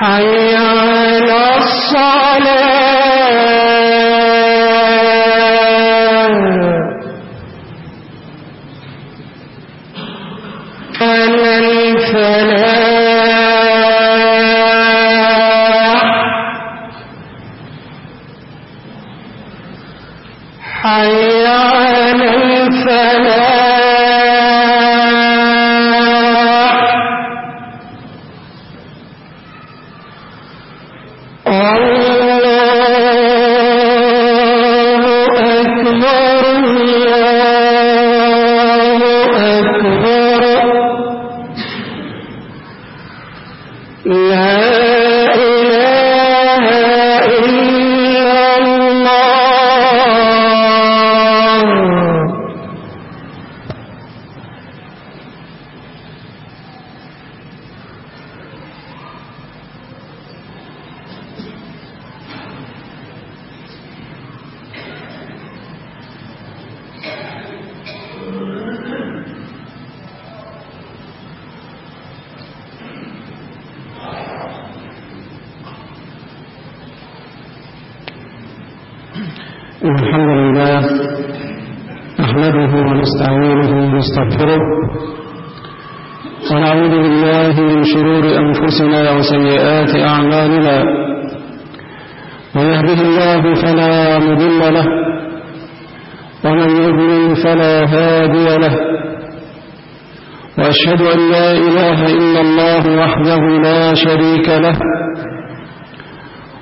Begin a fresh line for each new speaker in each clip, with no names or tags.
حي الحمد لله نحمده ونستعينه ونستغفره ونعوذ بالله من شرور أنفسنا وسيئات أعمالنا ويهده الله فلا مضل له ومن يضلل فلا هادي له وأشهد أن لا إله إلا الله وحده لا شريك له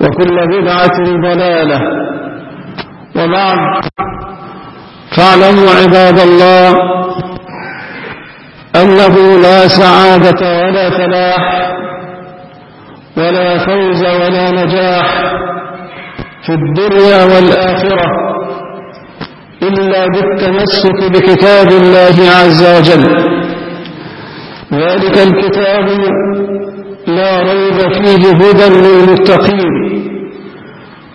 وكل بدعة ضلالة. وبعد فاعلموا عباد الله أنه لا سعادة ولا فلاح ولا فوز ولا نجاح في الدنيا والآخرة إلا بالتمسك بكتاب الله عز وجل. ذلك الكتاب لا ريب فيه هدى للمتقين.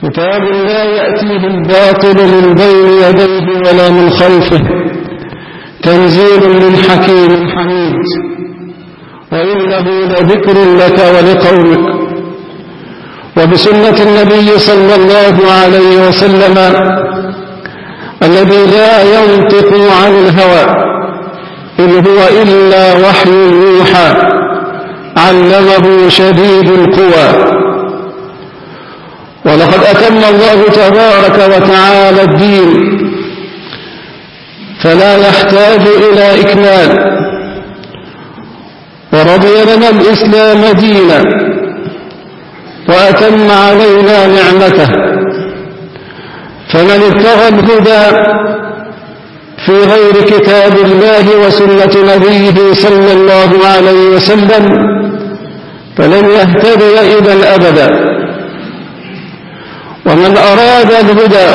كتاب لا يأتيه الباطل من بين يديه ولا من خلفه. تنزيل من حكيم حميد وإنه لذكر لك ولقومك. وبسنة النبي صلى الله عليه وسلم الذي لا ينطق عن الهوى إن هو إلا وحي يوحى. علمه شديد القوى. ولقد أتم الله تبارك وتعالى الدين. فلا يحتاج إلى إكمال. ورضي لنا الإسلام دينا. وأتم علينا نعمته. فمن ابتغى الهدى في غير كتاب الله وسنة نبيه صلى الله عليه وسلم فلن يهتدي إذا أبدا. ومن أراد الهدى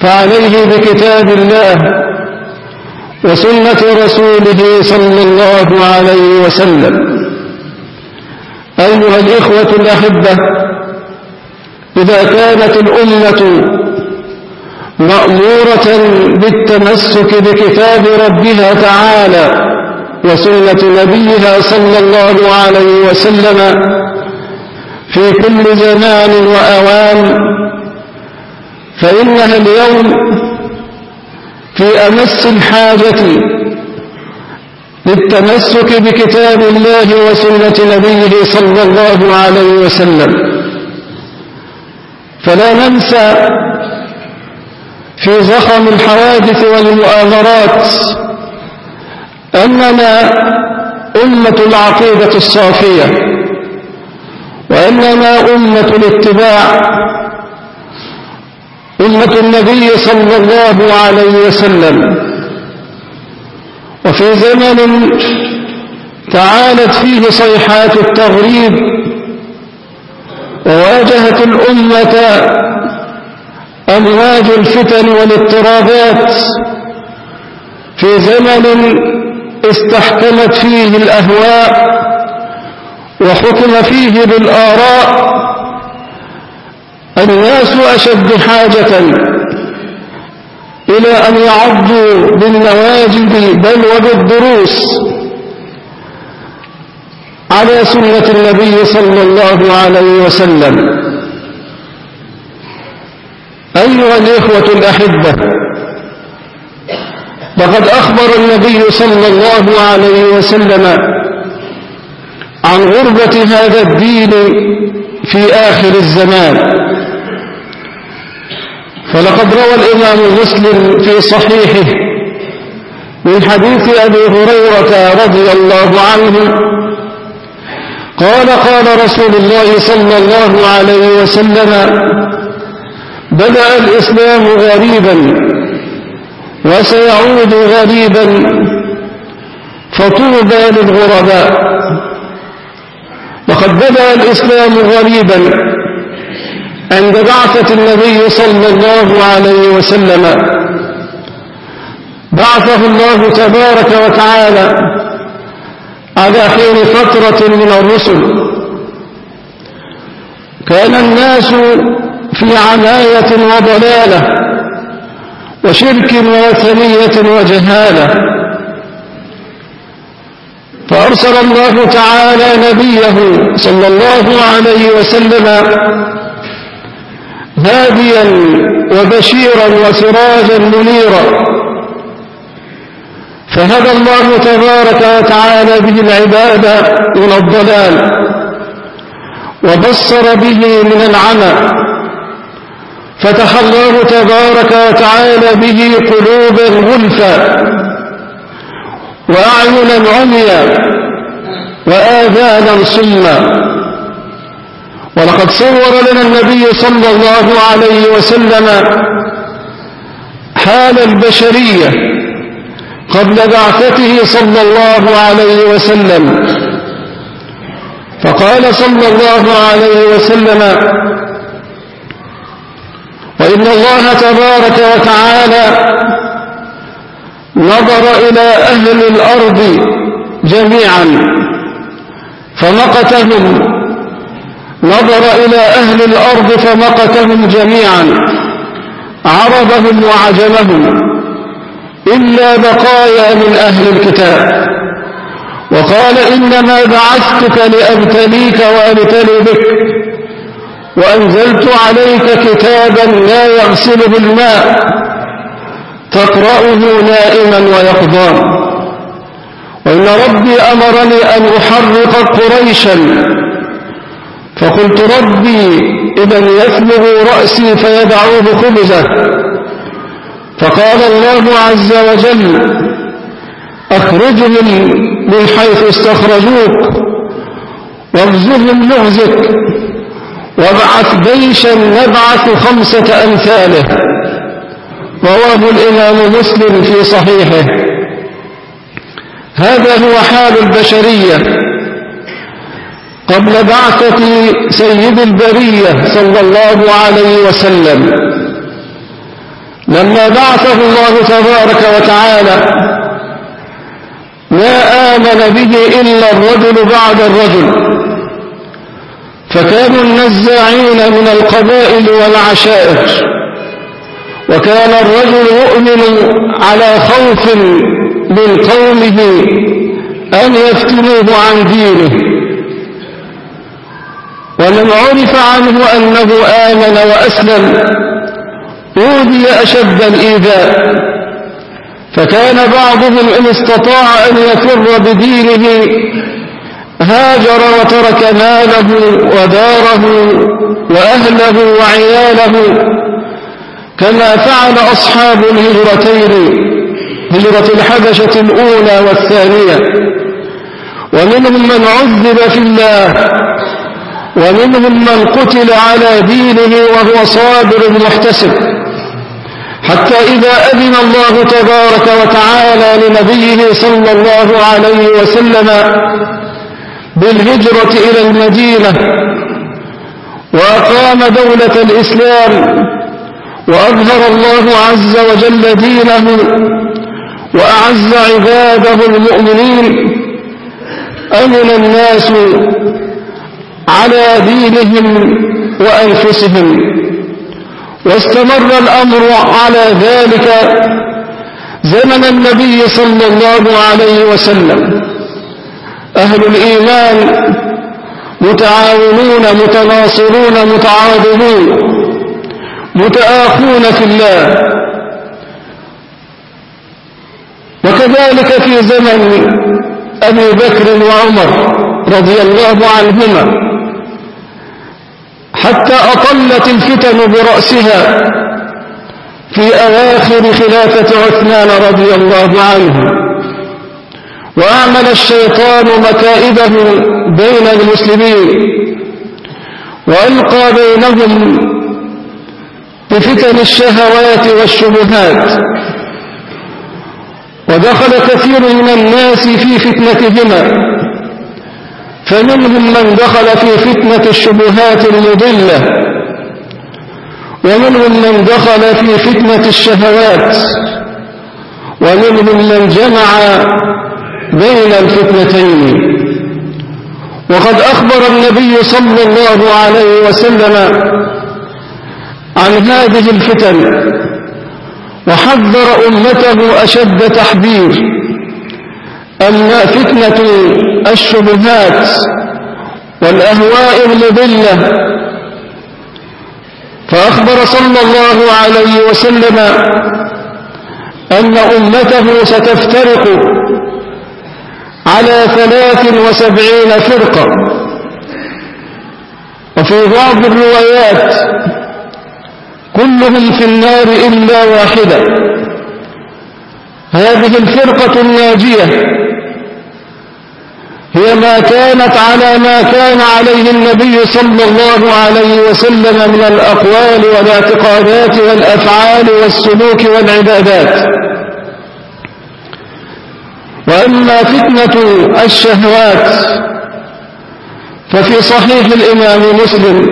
فعليه بكتاب الله وسنة رسوله صلى الله عليه وسلم. أيها الإخوة الأحبة إذا كانت الأمة مأمورة بالتمسك بكتاب ربها تعالى وسنة نبيها صلى الله عليه وسلم في كل زمان وأوان فإنها اليوم في أمس الحاجة للتمسك بكتاب الله وسنة نبيه صلى الله عليه وسلم. فلا ننسى في زخم الحوادث والمؤامرات أننا أمة العقيدة الصافية وأننا أمة الاتباع أمة النبي صلى الله عليه وسلم. وفي زمن تعالت فيه صيحات التغريب وواجهت الأمة أمواج الفتن والاضطرابات. في زمن استحكمت فيه الأهواء وحكم فيه بالآراء الناس أشد حاجة إلى أن يعضوا بالنواجذ بل وبالضروس على سنة النبي صلى الله عليه وسلم. أيها الإخوة الأحبة لقد أخبر النبي صلى الله عليه وسلم عن غربة هذا الدين في آخر الزمان. فلقد روى الإمام مسلم في صحيحه من حديث أبي هريرة رضي الله عنه قال قال رسول الله صلى الله عليه وسلم بدأ الإسلام غريبا. وسيعود غريبا فطوبى للغرباء. وقد بدأ الإسلام غريبا عند بعثة النبي صلى الله عليه وسلم. بعثه الله تبارك وتعالى على حين فترة من الرسل. كان الناس في عناية وضلالة. وشرك ووثنية وجهالة. فأرسل الله تعالى نبيه صلى الله عليه وسلم هاديا وبشيرا وسراجا منيرا. فهدى الله تبارك وتعالى به العباد من الضلال وبصر به من العمى. فتح الله تبارك وتعالى به قلوبا غلفا وأعينا عميا وآذانا صما ولقد صور لنا النبي صلى الله عليه وسلم حال البشرية قبل بعثته صلى الله عليه وإن الله تبارك وتعالى نظر إلى أهل الأرض جميعا فمقتهم نظر إلى أهل الأرض فمقتهم جميعا. عربهم وعجمهم إلا بقايا من أهل الكتاب. وقال إنما بعثتك لأبتليك وأبتلي بك. وأنزلت عليك كتابا لا يغسله الماء تقرأه نائما ويقضان وإن ربي أمرني أن أحرق قريشا. فقلت ربي إذا يثمغ رأسي فيدعوه خبزة. فقال الله عز وجل أخرجهم من حيث استخرجوك واغزهم نغزك وابعث جيشا نبعث خمسة أمثاله. رواه الإمام مسلم في صحيحه. هذا هو حال البشرية. قبل بعثة سيد البرية صلى الله عليه وسلم. لما بعثه الله تبارك وتعالى ما آمن به إلا الرجل بعد الرجل. فكانوا النزاعين من القبائل والعشائر. وكان الرجل يؤمن على خوف من قومه أن يفتنوه عن دينه. ومن عرف عنه أنه آمن وأسلم. أوذي أشد الإيذاء. فكان بعضهم إن استطاع أن يفر بدينه هاجر وترك ماله وداره وأهله وعياله كما فعل أصحاب الهجرتين هجرة الحبشة الأولى والثانية. ومنهم من عذب في الله ومنهم من قتل على دينه وهو صابر محتسب. حتى إذا أذن الله تبارك وتعالى لنبيه صلى الله عليه وسلم بالهجرة إلى المدينة وأقام دولة الإسلام وأظهر الله عز وجل دينه وأعز عباده المؤمنين أمن الناس على دينهم وأنفسهم واستمر الأمر على ذلك زمن النبي صلى الله عليه وسلم. أهل الإيمان متعاونون متناصرون متعاضدون متآخون في الله. وكذلك في زمن أبي بكر وعمر رضي الله عنهما حتى أطلت الفتن برأسها في أواخر خلافة عثمان رضي الله عنه. وأعمل الشيطان مكائده بين المسلمين وألقى بينهم بفتن الشهوات والشبهات. ودخل كثير من الناس في فتنتهما فمنهم من دخل في فتنة الشبهات المضلة ومنهم من دخل في فتنة الشهوات ومنهم من جمع بين الفتنتين. وقد أخبر النبي صلى الله عليه وسلم عن هذه الفتن وحذر أمته أشد تحذير أن فتنة الشبهات والأهواء المضلة فأخبر صلى الله عليه وسلم أن أمته ستفترق على ثلاث وسبعين فرقة. وفي بعض الروايات كلهم في النار إلا واحدة. هذه الفرقة الناجية هي ما كانت على ما كان عليه النبي صلى الله عليه وسلم من الأقوال والاعتقادات والأفعال والسلوك والعبادات. وأما فتنة الشهوات ففي صحيح الإمام مسلم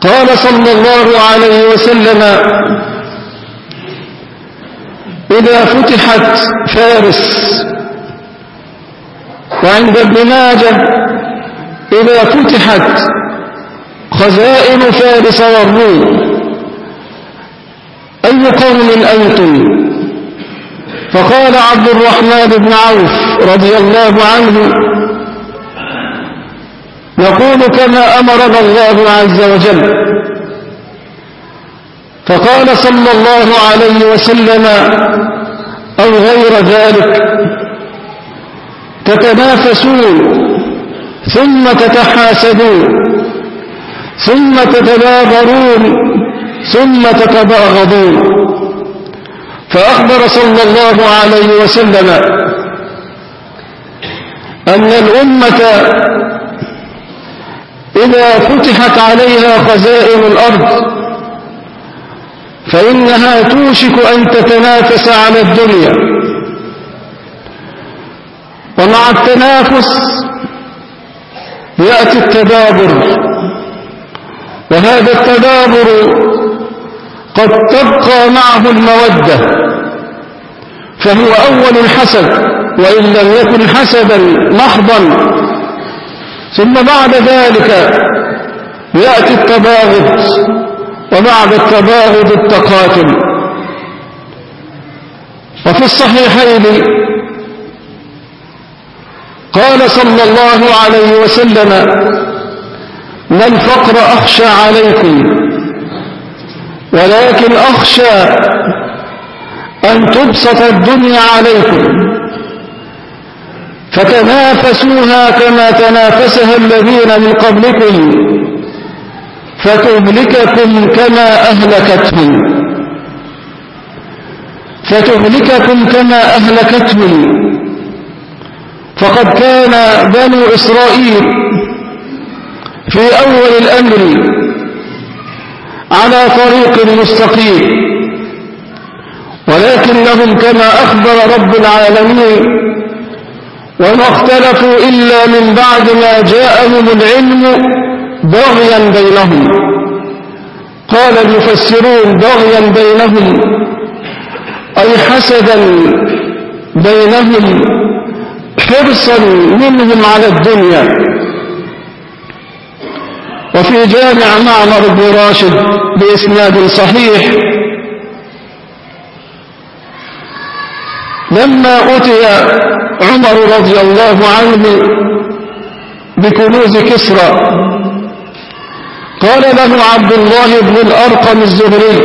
قال صلى الله عليه وسلم إذا فتحت فارس وعند ابن ماجه إذا فتحت خزائن فارس والروم أي قوم أنتم؟ فقال عبد الرحمن بن عوف رضي الله عنه نقول كما أمرنا الله عز وجل. فقال صلى الله عليه وسلم أو غير ذلك تتنافسون ثم تتحاسدون ثم تتبابرون ثم تتباغضون. فأخبر صلى الله عليه وسلم أن الأمة إذا فتحت عليها خزائن الأرض فإنها توشك أن تتنافس على الدنيا. ومع التنافس يأتي التدابر وهذا التدابر قد تبقى معه المودة. فهو أول الحسد وإن لم يكن حسدا محضا ثم بعد ذلك يأتي التباغض وبعد التباغض التقاتل. وفي الصحيحين قال صلى الله عليه وسلم ما الفقر أخشى عليكم ولكن أخشى أن تبسط الدنيا عليكم فتنافسوها كما تنافسها الذين من قبلكم فتهلككم كما أهلكتهم فتهلككم كما أهلكتهم. فقد كان بنو إسرائيل في أول الأمر على طريق مستقيم. ولكنهم كما أخبر رب العالمين وما اختلفوا إلا من بعد ما جاءهم العلم بغيا بينهم. قال المفسرون بغيا بينهم أي حسدا بينهم حرصا منهم على الدنيا. وفي جامع معمر بن راشد بإسناد صحيح لما أتي عمر رضي الله عنه بكنوز كسرى. قال له عبد الله بن الأرقم الزهري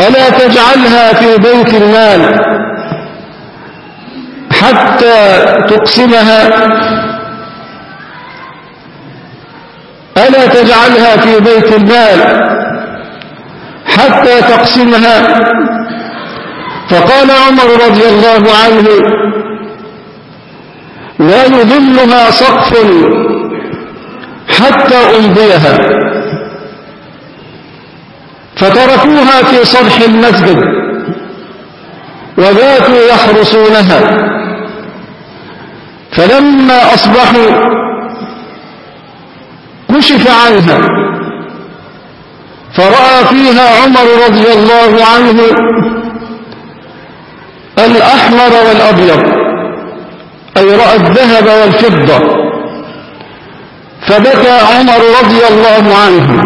ألا تجعلها في بيت المال حتى تقسمها؟ ألا تجعلها في بيت المال حتى تقسمها؟ فقال عمر رضي الله عنه لا يذلها سقف حتى أمضيها فتركوها في صرح المسجد وباتوا يحرسونها. فلما أصبحوا كشف عنها فرأى فيها عمر رضي الله عنه الأحمر والأبيض. أي رأى الذهب والفضة. فبكى عمر رضي الله عنه.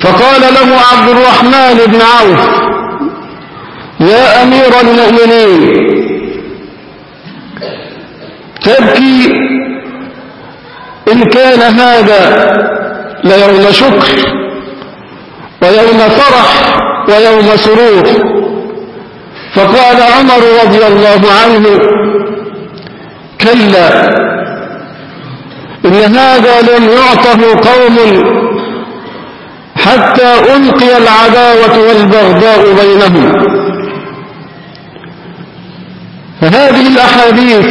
فقال له عبد الرحمن بن عوف يا أمير المؤمنين تبكي إن كان هذا ليوم شكر ويوم فرح ويوم سرور. فقال عمر رضي الله عنه كلا إن هذا لم يعطه قوم حتى ألقي العداوة والبغضاء بينهم. فهذه الأحاديث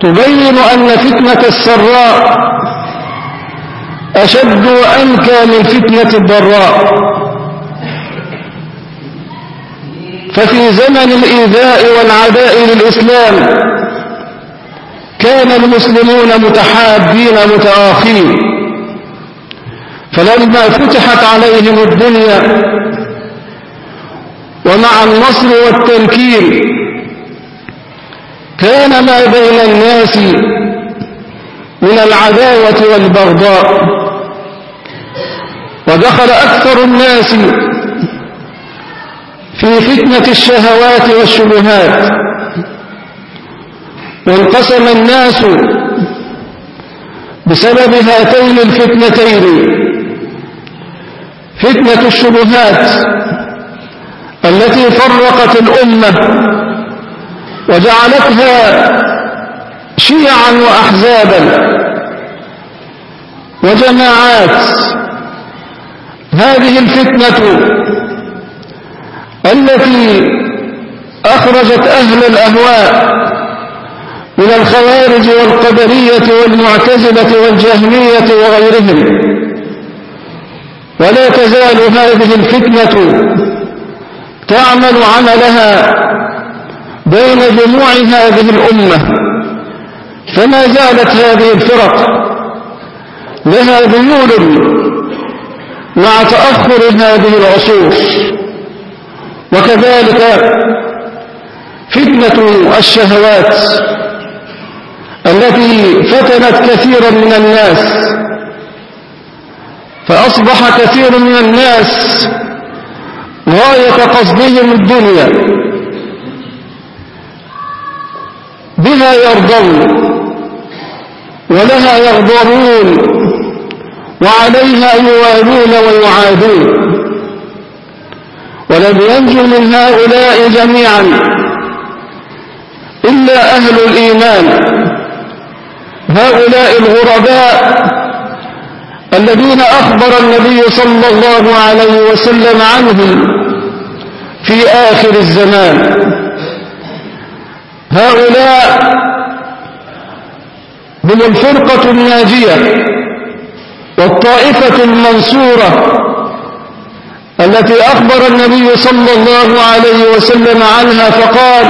تبين أن فتنة السراء أشد وأنكى من فتنة الضراء. ففي زمن الإيذاء والعداء للإسلام كان المسلمون متحابين متآخين فلما فتحت عليهم الدنيا ومع النصر والتمكين كان ما بين الناس من العداوة والبغضاء. ودخل أكثر الناس في فتنة الشهوات والشبهات. وانقسم الناس بسبب هاتين الفتنتين. فتنة الشبهات التي فرقت الأمة وجعلتها شيعا وأحزابا. وجماعات. هذه الفتنة التي أخرجت أهل الأهواء من الخوارج والقدرية والمعتزلة والجهمية وغيرهم. ولا تزال هذه الفتنة تعمل عملها بين جموع هذه الأمة. فما زالت هذه الفرق لها ذيول مع تأخر هذه العصور. وكذلك فتنة الشهوات التي فتنت كثيرا من الناس فأصبح كثير من الناس غاية قصدهم الدنيا. بها يرضون ولها يغضبون وعليها يوالون ويعادون. ولم ينجو من هؤلاء جميعا إلا أهل الإيمان. هؤلاء الغرباء الذين أخبر النبي صلى الله عليه وسلم عنهم في آخر الزمان. هؤلاء هم الفرقة الناجية والطائفة المنصورة التي أخبر النبي صلى الله عليه وسلم عنها فقال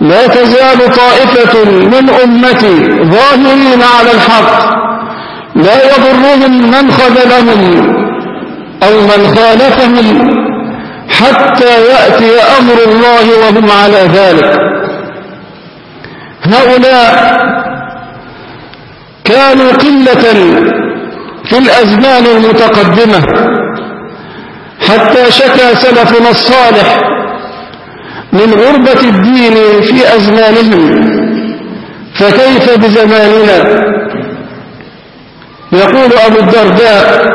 لا تزال طائفة من أمتي ظاهرين على الحق لا يضرهم من خذلهم أو من خالفهم حتى يأتي أمر الله وهم على ذلك. هؤلاء كانوا قلة في الأزمان المتقدمة. حتى شكى سلفنا الصالح من غربة الدين في أزمانهم فكيف بزماننا؟ يقول أبو الدرداء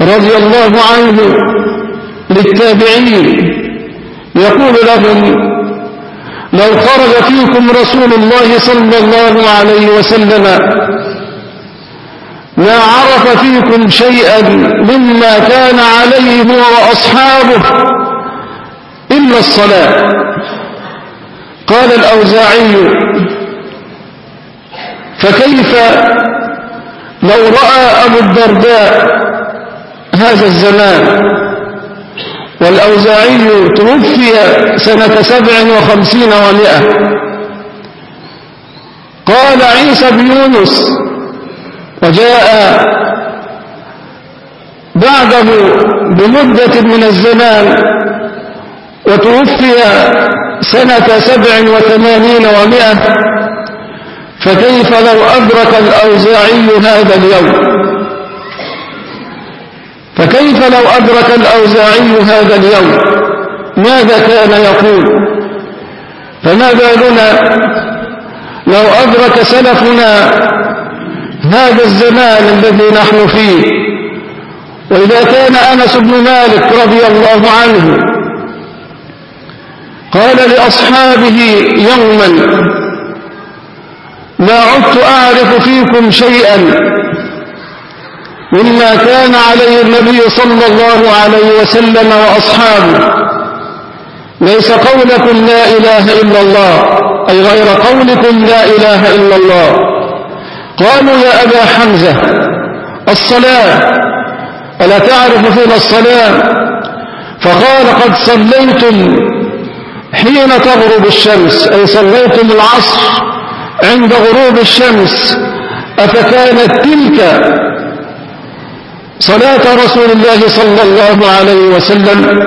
رضي الله عنه للتابعين يقول لهم لو خرج فيكم رسول الله صلى الله عليه وسلم ما عرف فيكم شيئا مما كان عليه هو وأصحابه إلا الصلاة. قال الأوزاعي فكيف لو رأى أبو الدرداء هذا الزمان؟ والأوزاعي توفي سنة سبع وخمسين ومائة. قال عيسى بن يونس وجاء بعده بمدة من الزمان وتوفي سنة سبع وثمانين ومائة فكيف لو أدرك الأوزاعي هذا اليوم؟ فكيف لو أدرك الأوزاعي هذا اليوم؟ ماذا كان يقول؟ فما بالنا لو أدرك سلفنا هذا الزمان الذي نحن فيه. وإذا كان أنس بن مالك رضي الله عنه قال لأصحابه يوما ما عدت أعرف فيكم شيئا مما كان عليه النبي صلى الله عليه وسلم وأصحابه. ليس قولكم لا إله إلا الله أي غير قولكم لا إله إلا الله. قالوا يا أبا حمزة الصلاة ألا تعرف فينا الصلاة؟ فقال قد صليتم حين تغرب الشمس أي صليتم العصر عند غروب الشمس أفكانت تلك صلاة رسول الله صلى الله عليه وسلم؟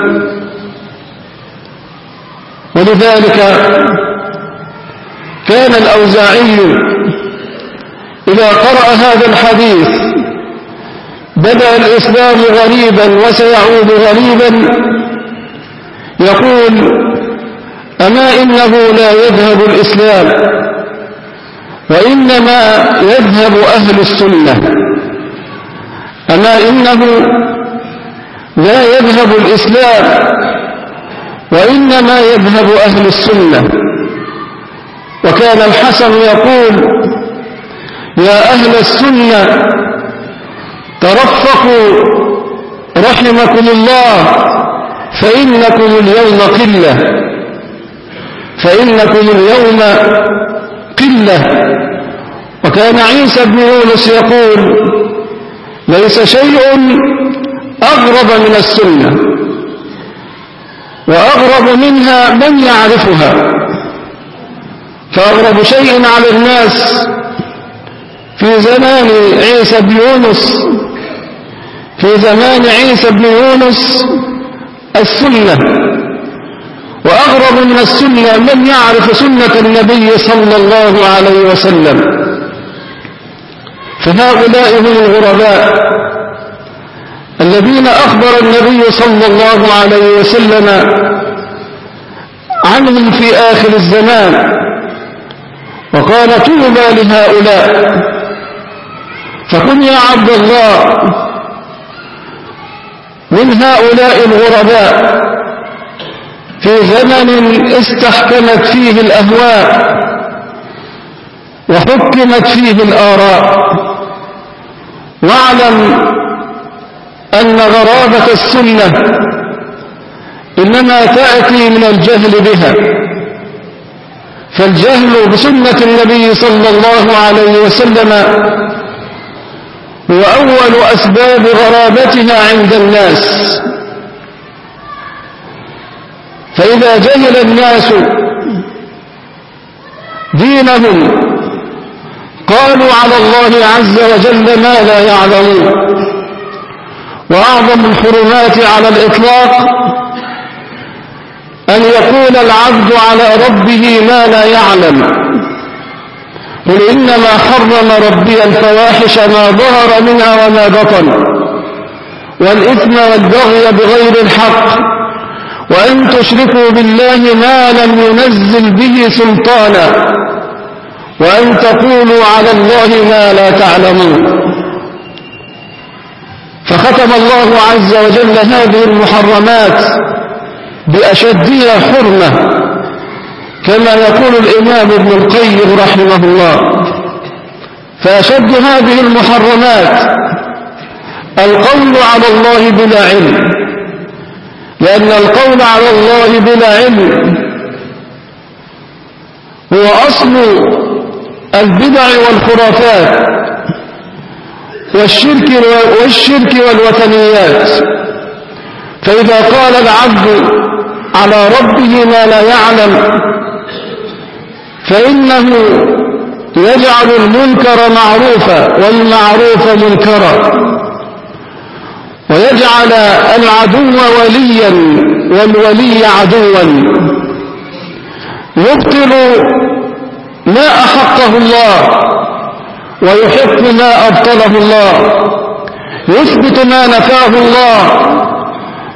ولذلك كان الأوزاعي إذا قرأ هذا الحديث بدأ الإسلام غريبا وسيعود غريبا. يقول أما إنه لا يذهب الإسلام وإنما يذهب أهل السنة. أما إنه لا يذهب الإسلام وإنما يذهب أهل السنة. وكان الحسن يقول يا أهل السنة ترفقوا رحمكم الله فإنكم اليوم قلة. فإنكم اليوم قلة. وكان عيسى بن يونس يقول ليس شيء أغرب من السنة وأغرب منها من يعرفها. فأغرب شيء على الناس في زمان عيسى بن يونس في زمان عيسى بن يونس السنة. وأغرب من السنة من يعرف سنة النبي صلى الله عليه وسلم. فهؤلاء هم الغرباء الذين أخبر النبي صلى الله عليه وسلم عنهم في آخر الزمان. وقال طوبى لهؤلاء. فكن يا عبد الله من هؤلاء الغرباء في زمن استحكمت فيه الأهواء وحكمت فيه الآراء واعلم أن غرابة السنة إنما تأتي من الجهل بها. فالجهل بسنة النبي صلى الله عليه وسلم هو أول أسباب غرابتها عند الناس. فإذا جهل الناس دينهم قالوا على الله عز وجل ما لا يعلمون. وأعظم الحرمات على الإطلاق أن يقول العبد على ربه ما لا يعلم. قل إنما حرم ربي الفواحش ما ظهر منها وما بطن والإثم والبغي بغير الحق وأن تشركوا بالله ما لم ينزل به سلطانا وأن تقولوا على الله ما لا تعلمون فختم الله عز وجل هذه المحرمات بأشدها حرمة كما يقول الإمام ابن القيم رحمه الله. فأشد هذه المحرمات القول على الله بلا علم. لأن القول على الله بلا علم هو أصل البدع والخرافات والشرك والشرك والوثنيات. فإذا قال العبد على ربه ما لا يعلم فإنه يجعل المنكر معروفا والمعروف منكرا. ويجعل العدو وليا والولي عدوا. يبطل ما أحقه الله ويحق ما أبطله الله. يثبت ما نفاه الله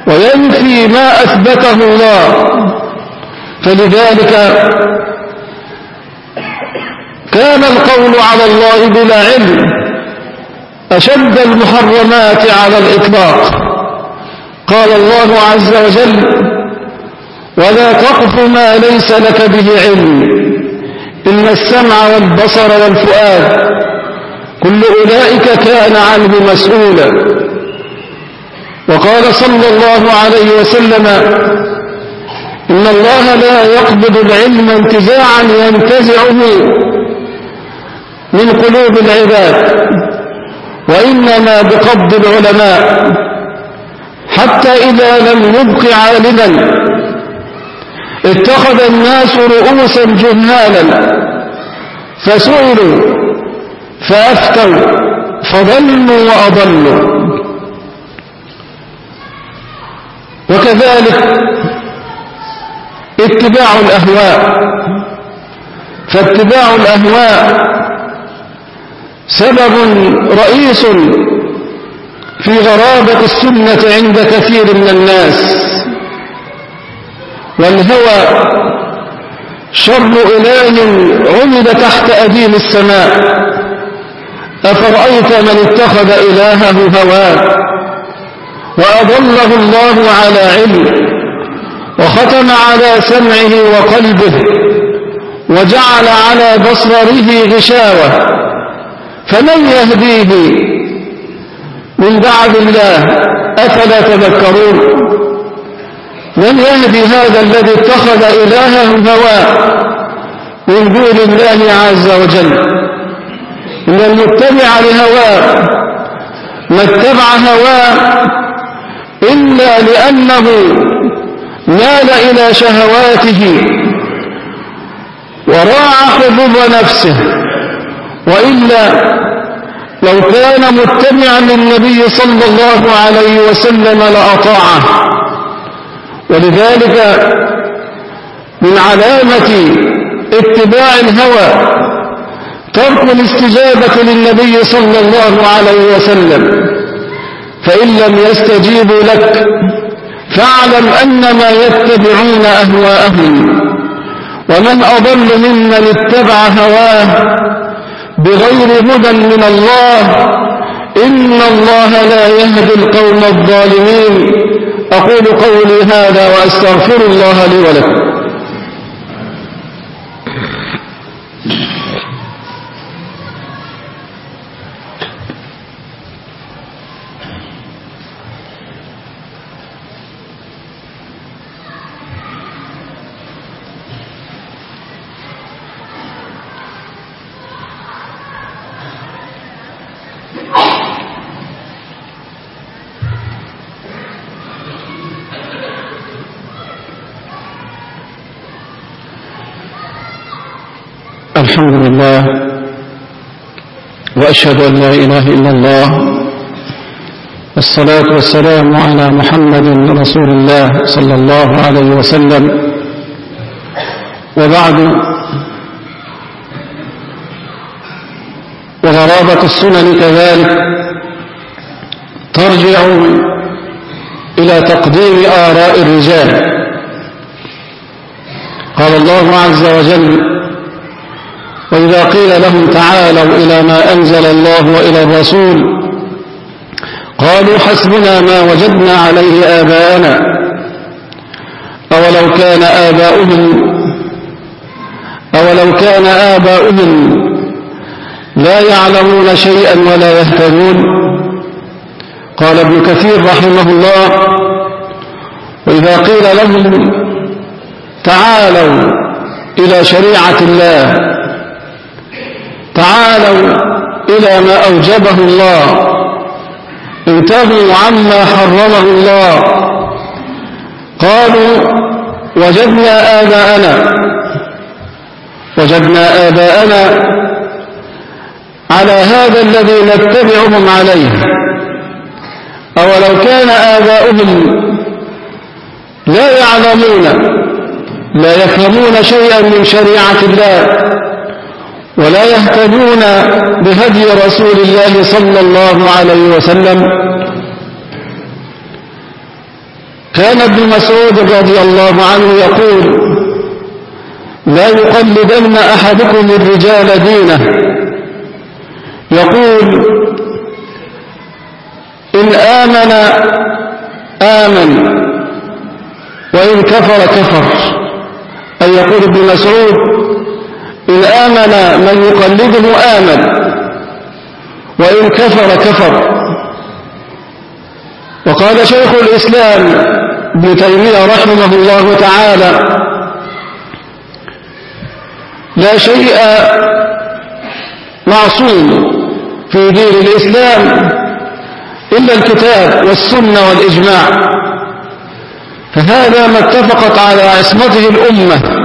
وينفي ما أثبته الله. فلذلك كان القول على الله بلا علم. أشد المحرمات على الإطلاق. قال الله عز وجل ولا تقف ما ليس لك به علم. إن السمع والبصر والفؤاد كل أولئك كان عنه مسؤولا. وقال صلى الله عليه وسلم إن الله لا يقبض العلم انتزاعا ينتزعه من قلوب العباد وإنما بقبض العلماء حتى إذا لم يبق عالما اتخذ الناس رؤوسا جهالا فسئلوا فأفتوا فضلوا وأضلوا. وكذلك اتباع الأهواء فاتباع الأهواء سبب رئيس في غرابة السنة عند كثير من الناس والهوى شر إله عمد تحت أديم السماء؟ أفرأيت من اتخذ إلهه هواه؟ وأضله الله على علم وختم على سمعه وقلبه وجعل على بصره غشاوة. فمن يهديه من بعد الله أفلا تذكرون؟ من يهدي هذا الذي اتخذ إلهه هواه من دون الله عز وجل؟ إن المتبع لهواه ما اتبع هواه إلا لأنه مال إلى شهواته وراع حبوب نفسه. وإلا لو كان متبعا للنبي صلى الله عليه وسلم لأطاعه. ولذلك من علامة اتباع الهوى ترك الاستجابة للنبي صلى الله عليه وسلم. فإن لم يستجيبوا لك فاعلم أنما يتبعون أهواءهم. ومن أضل ممن اتبع هواه بغير هدى من الله. إن الله لا يهدي القوم الظالمين. أقول قولي هذا وأستغفر الله لي ولكم. وأشهد أن لا إله إلا الله. والصلاة والسلام على محمد رسول الله صلى الله عليه وسلم. وبعد وغرابة السنن كذلك ترجع إلى تقديم آراء الرجال. قال الله عز وجل وإذا قيل لهم تعالوا إلى ما أنزل الله وإلى الرسول قالوا حسبنا ما وجدنا عليه آباءنا أولو كان آباؤهم أولو كان آباؤهم لا يعلمون شيئا ولا يهتدون قال ابن كثير رحمه الله وإذا قيل لهم تعالوا إلى شريعة الله تعالوا إلى ما أوجبه الله. انتهوا عما حرمه الله. قالوا وجدنا آباءنا. وجدنا آباءنا على هذا الذي نتبعهم عليه. أولو كان آباؤهم لا يعلمون لا يفهمون شيئا من شريعة الله. ولا يهتدون بهدي رسول الله صلى الله عليه وسلم. كان ابن مسعود رضي الله عنه يقول لا يقلدن أحدكم الرجال دينه. يقول إن آمن آمن وإن كفر كفر. أي يقول ابن مسعود إن آمن من يقلده آمن. وإن كفر كفر. وقال شيخ الإسلام ابن تيمية رحمه الله تعالى لا شيء معصوم في دين الإسلام إلا الكتاب والسنة والإجماع. فهذا ما اتفقت على عصمته الأمة.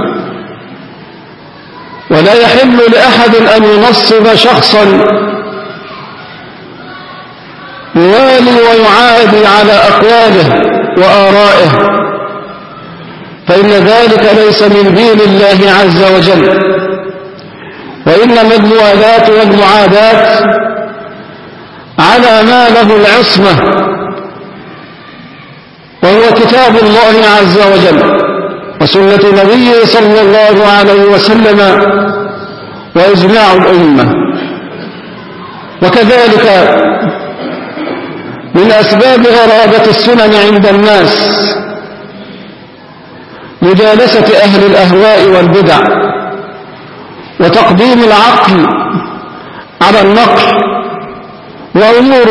ولا يحل لأحد أن ينصب شخصا. يوالي ويعادي على أقواله وآرائه. فإن ذلك ليس من دين الله عز وجل. وإنما الموالاة والمعاداة على ما له العصمة. وهو كتاب الله عز وجل. وسنة نبيه صلى الله عليه وسلم وإجماع الأمة. وكذلك من أسباب غرابة السنن عند الناس مجالسة أهل الأهواء والبدع وتقديم العقل على النقل وأمور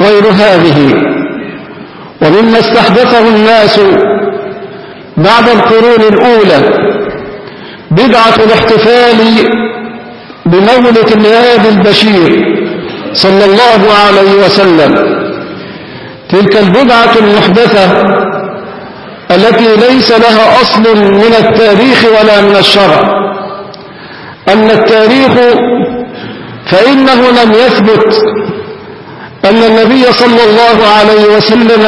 غير هذه. ومما استحدثه الناس بعد القرون الأولى. بدعة الاحتفال بمولد النياب البشير صلى الله عليه وسلم. تلك البدعة المحدثة التي ليس لها أصل من التاريخ ولا من الشرع. أن التاريخ فإنه لم يثبت أن النبي صلى الله عليه وسلم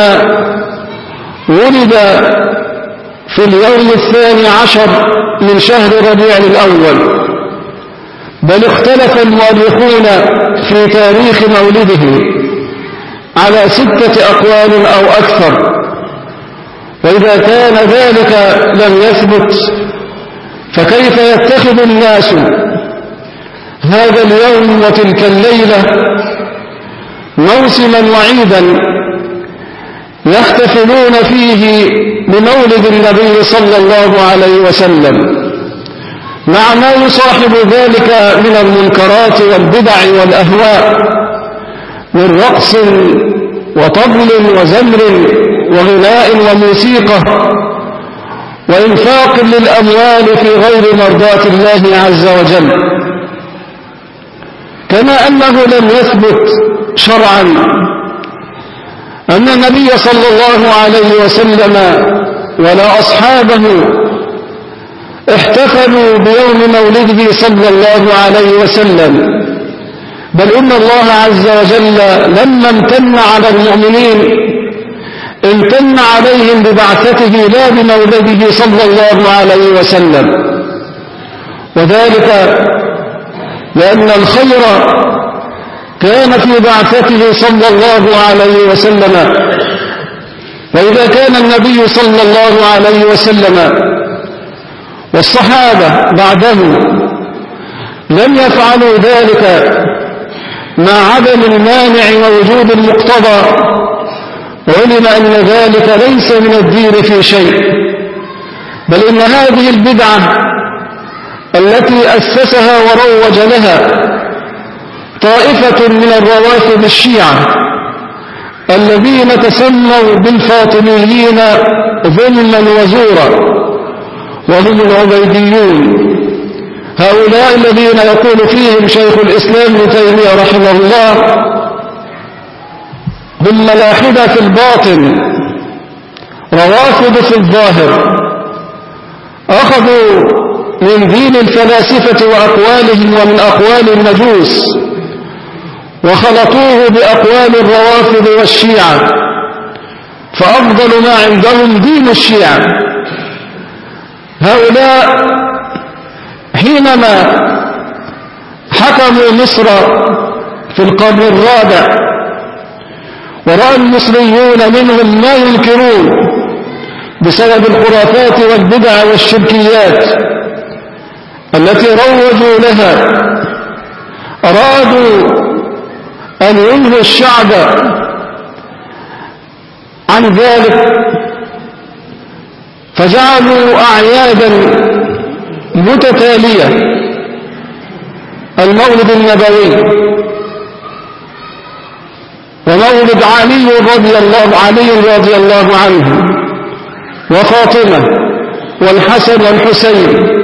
ولد في اليوم الثاني عشر من شهر ربيع الأول بل اختلف المؤرخون في تاريخ مولده على ستة أقوال أو أكثر وإذا كان ذلك لم يثبت فكيف يتخذ الناس هذا اليوم وتلك الليلة موسما وعيدا يحتفلون فيه بمولد النبي صلى الله عليه وسلم. مع ما يصاحب ذلك من المنكرات والبدع والأهواء من رقص وطبل وزمر وغناء وموسيقى وإنفاق للأموال في غير مرضاة الله عز وجل. كما أنه لم يثبت شرعا أن النبي صلى الله عليه وسلم ولا أصحابه احتفلوا بيوم مولده صلى الله عليه وسلم. بل إن الله عز وجل لما امتن على المؤمنين امتن عليهم ببعثته لا بمولده صلى الله عليه وسلم. وذلك لأن الخير كان في بعثته صلى الله عليه وسلم. وإذا كان النبي صلى الله عليه وسلم والصحابة بعده لم يفعلوا ذلك مع عدم المانع ووجود المقتضى علم أن ذلك ليس من الدين في شيء. بل إن هذه البدعة التي أسسها وروج لها طائفة من الروافض الشيعة الذين تسموا بالفاطميين ظلما وزورا وهم العبيديون. هؤلاء الذين يقول فيهم شيخ الإسلام ابن تيمية رحمه الله هم ملاحدة في الباطن روافض في الظاهر أخذوا من دين الفلاسفة وأقوالهم ومن أقوال المجوس وخلطوه بأقوال الروافض والشيعة. فأفضل ما عندهم دين الشيعة. هؤلاء حينما حكموا مصر في القرن الرابع ورأى المصريون منهم ما ينكرون بسبب الخرافات والبدع والشركيات التي روجوا لها أرادوا أن ينهوا الشعب عن ذلك فجعلوا أعيادا متتالية. المولد النبوي ومولد علي رضي الله علي رضي الله عنه وفاطمة والحسن والحسين.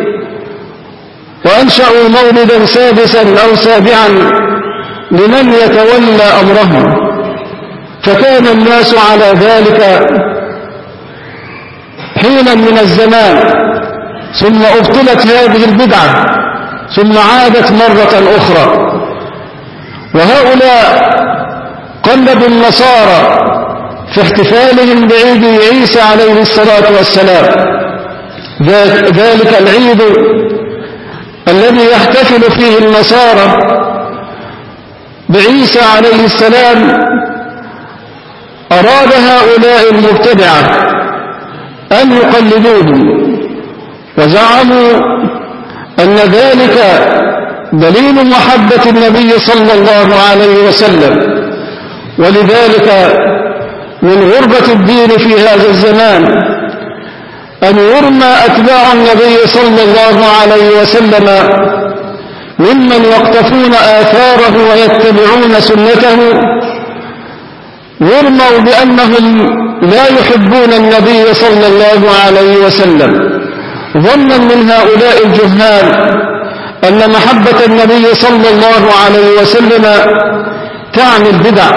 وأنشأوا مولدا سادسا أو سابعا لمن يتولى أمرهم. فكان الناس على ذلك حينا من الزمان. ثم أبطلت هذه البدعة. ثم عادت مرة أخرى. وهؤلاء قلبوا النصارى في احتفالهم بعيد عيسى عليه الصلاة والسلام. ذلك العيد الذي يحتفل فيه النصارى بعيسى عليه السلام أراد هؤلاء المبتدعة أن يقلدوه وزعموا أن ذلك دليل محبة النبي صلى الله عليه وسلم ولذلك من غربة الدين في هذا الزمان أن يرمى أتباع النبي صلى الله عليه وسلم ممن يقتفون آثاره ويتبعون سنته يرموا بأنهم لا يحبون النبي صلى الله عليه وسلم. ظنا من هؤلاء الجهال أن محبة النبي صلى الله عليه وسلم تعني البدع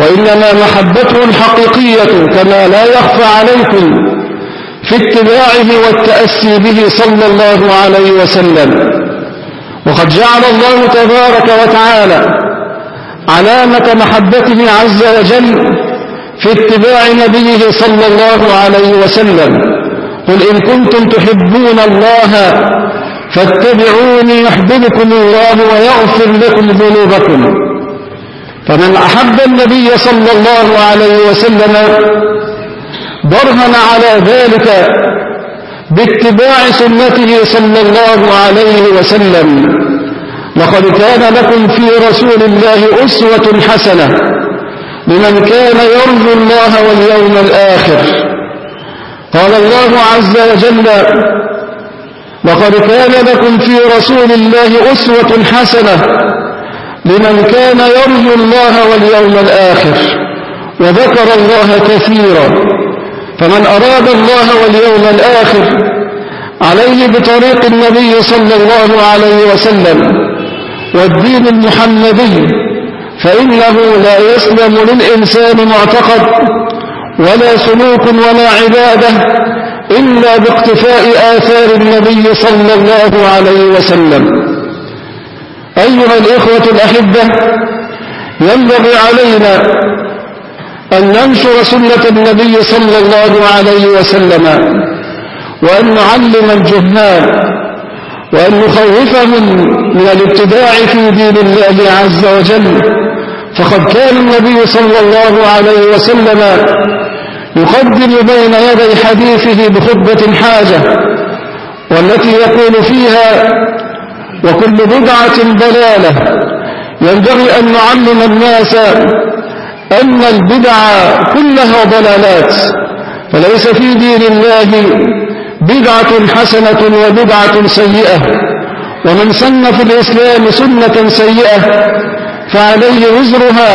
وإنما محبته الحقيقية كما لا يخفى عليكم في اتباعه والتأسي به صلى الله عليه وسلم. وقد جعل الله تبارك وتعالى علامة محبته عز وجل في اتباع نبيه صلى الله عليه وسلم. قل إن كنتم تحبون الله فاتبعوني يحببكم الله ويغفر لكم ذنوبكم. فمن أحب النبي صلى الله عليه وسلم برهن على ذلك باتباع سنته صلى الله عليه وسلم. لقد كان لكم في رسول الله أسوة حسنة لمن كان يرجو الله واليوم الآخر. قال الله عز وجل لقد كان لكم في رسول الله أسوة حسنة لمن كان يرجو الله واليوم الآخر وذكر الله كثيرا. فمن أراد الله واليوم الآخر عليه بطريق النبي صلى الله عليه وسلم والدين المحمدي فإنه لا يسلم للإنسان معتقد ولا سلوك ولا عبادة إلا باقتفاء آثار النبي صلى الله عليه وسلم. أيها الإخوة الأحبة ينبغي علينا أن ننشر سنة النبي صلى الله عليه وسلم وأن نعلم الجهال وأن نخوفهم من الابتداع في دين الله عز وجل. فقد كان النبي صلى الله عليه وسلم يقدم بين يدي حديثه بخطبة حاجة والتي يقول فيها وكل بدعة ضلالة. ينبغي أن نعلم الناس أن البدع كلها ضلالات فليس في دين الله بدعة حسنة وبدعة سيئة. ومن سن في الإسلام سنة سيئة فعليه وزرها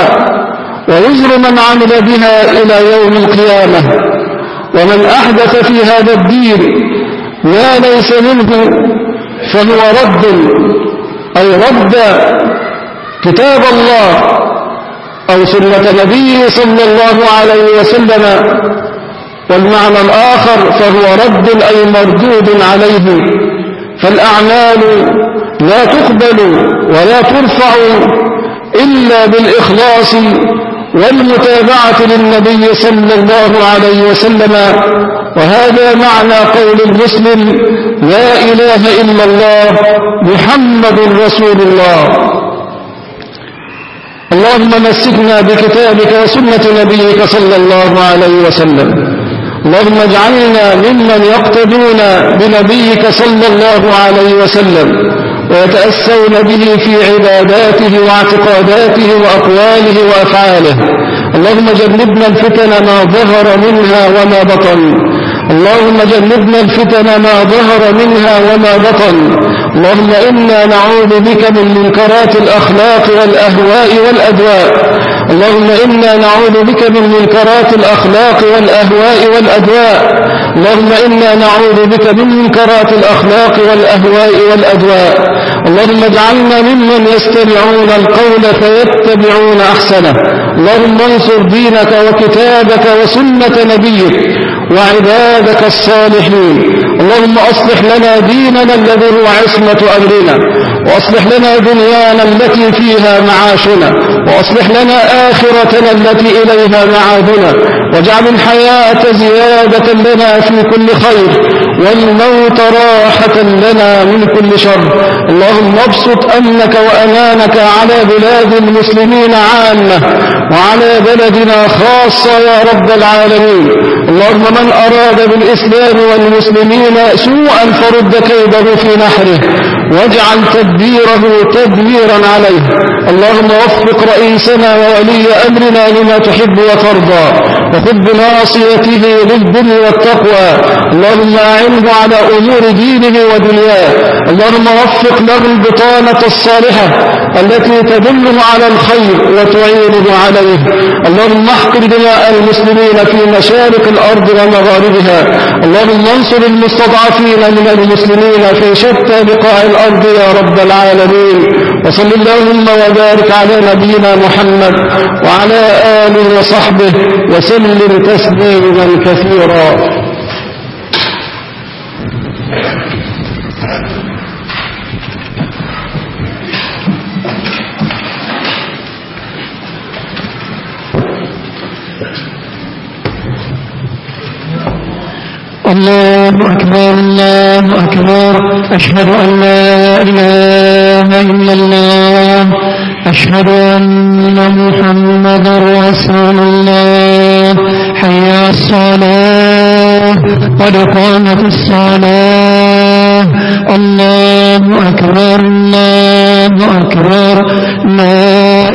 ووزر من عمل بها إلى يوم القيامة. ومن أحدث في هذا الدين ما ليس منه فهو رد أي رد كتاب الله أو سنة نبيه صلى الله عليه وسلم. والمعنى الآخر فهو رد أي مردود عليه. فالأعمال لا تقبل ولا ترفع إلا بالإخلاص والمتابعة للنبي صلى الله عليه وسلم. وهذا معنى قول المسلم لا إله إلا الله محمد رسول الله. اللهم مسكنا بكتابك وسنة نبيك صلى الله عليه وسلم. اللهم اجعلنا ممن يقتدون بنبيك صلى الله عليه وسلم ويتأسون به في عباداته واعتقاداته وأقواله وأفعاله. اللهم جنبنا الفتن ما ظهر منها وما بطن. اللهم جنبنا الفتن ما ظهر منها وما بطن. اللهم إنا نعوذ بك من منكرات الأخلاق والأهواء والأدواء. اللهم إنا نعوذ بك من منكرات الأخلاق والأهواء والأدواء. اللهم إنا نعوذ بك من منكرات الأخلاق والأهواء والأدواء. اللهم اجعلنا ممن يستمعون القول فيتبعون أحسنه. اللهم انصر دينك وكتابك وسنة نبيك وعبادك الصالحين. اللهم أصلح لنا ديننا الذي هو عصمة أمرنا. وأصلح لنا دنيانا التي فيها معاشنا. وأصلح لنا آخرتنا التي إليها معادنا. واجعل الحياة زيادة لنا في كل خير والموت راحة لنا من كل شر. اللهم ابسط أمنك وأمانك على بلاد المسلمين عامة وعلى بلدنا خاصة يا رب العالمين. اللهم من أراد بالإسلام والمسلمين سوءا فرد كيده في نحره واجعل تدبيره تدميرا عليه. اللهم وفق رئيسنا وولي أمرنا لما تحب وترضى. وخذ بناصيته للبر والتقوى. اللهم أعنه على أمور دينه ودنياه. اللهم وفق له البطانة الصالحة التي تدله على الخير وتعينه عليه. اللهم احقن دماء المسلمين في مشارق الأرض ومغاربها. اللهم انصر المستضعفين من المسلمين في شتى بقاع الأرض يا رب العالمين. وصل اللهم وبارك على نبينا محمد وعلى آله وصحبه وسلم تسليما كثيرا.
الله أكبر الله أكبر. أشهد أن لا إله إلا الله. أشهد أن محمد رسول الله. حي الصلاة قد قامت الصلاة. الله أكبر الله أكبر. لا